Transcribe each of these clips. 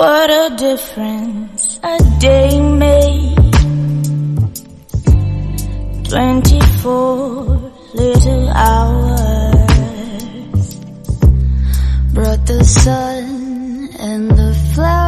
What a difference a day made. 24 little hours brought the sun and the flowers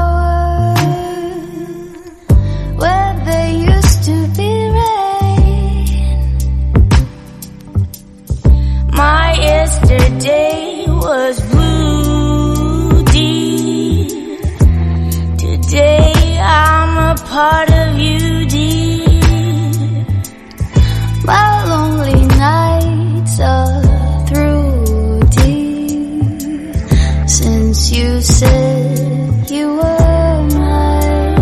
Today I'm a part of you deep. My lonely nights are through deep since you said you were mine.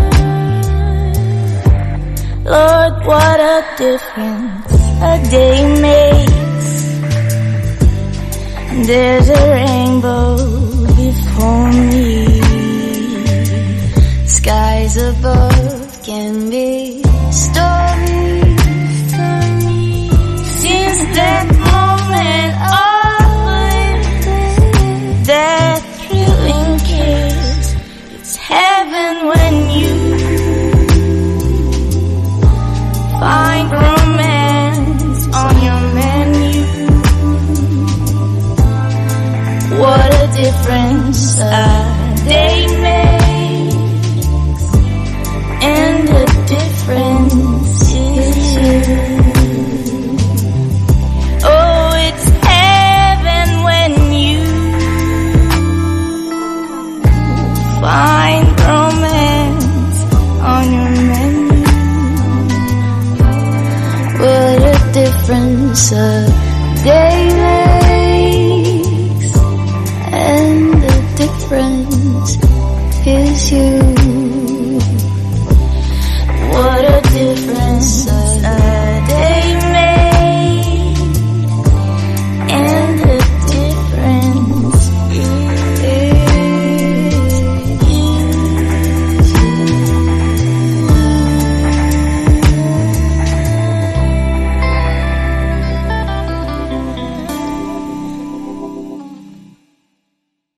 Lord, what a difference a day makes. There's a rainbow Skies above can be stormy. Since that moment of that thrilling kiss, it's heaven when you find romance on your menu. What a difference a day difference. A day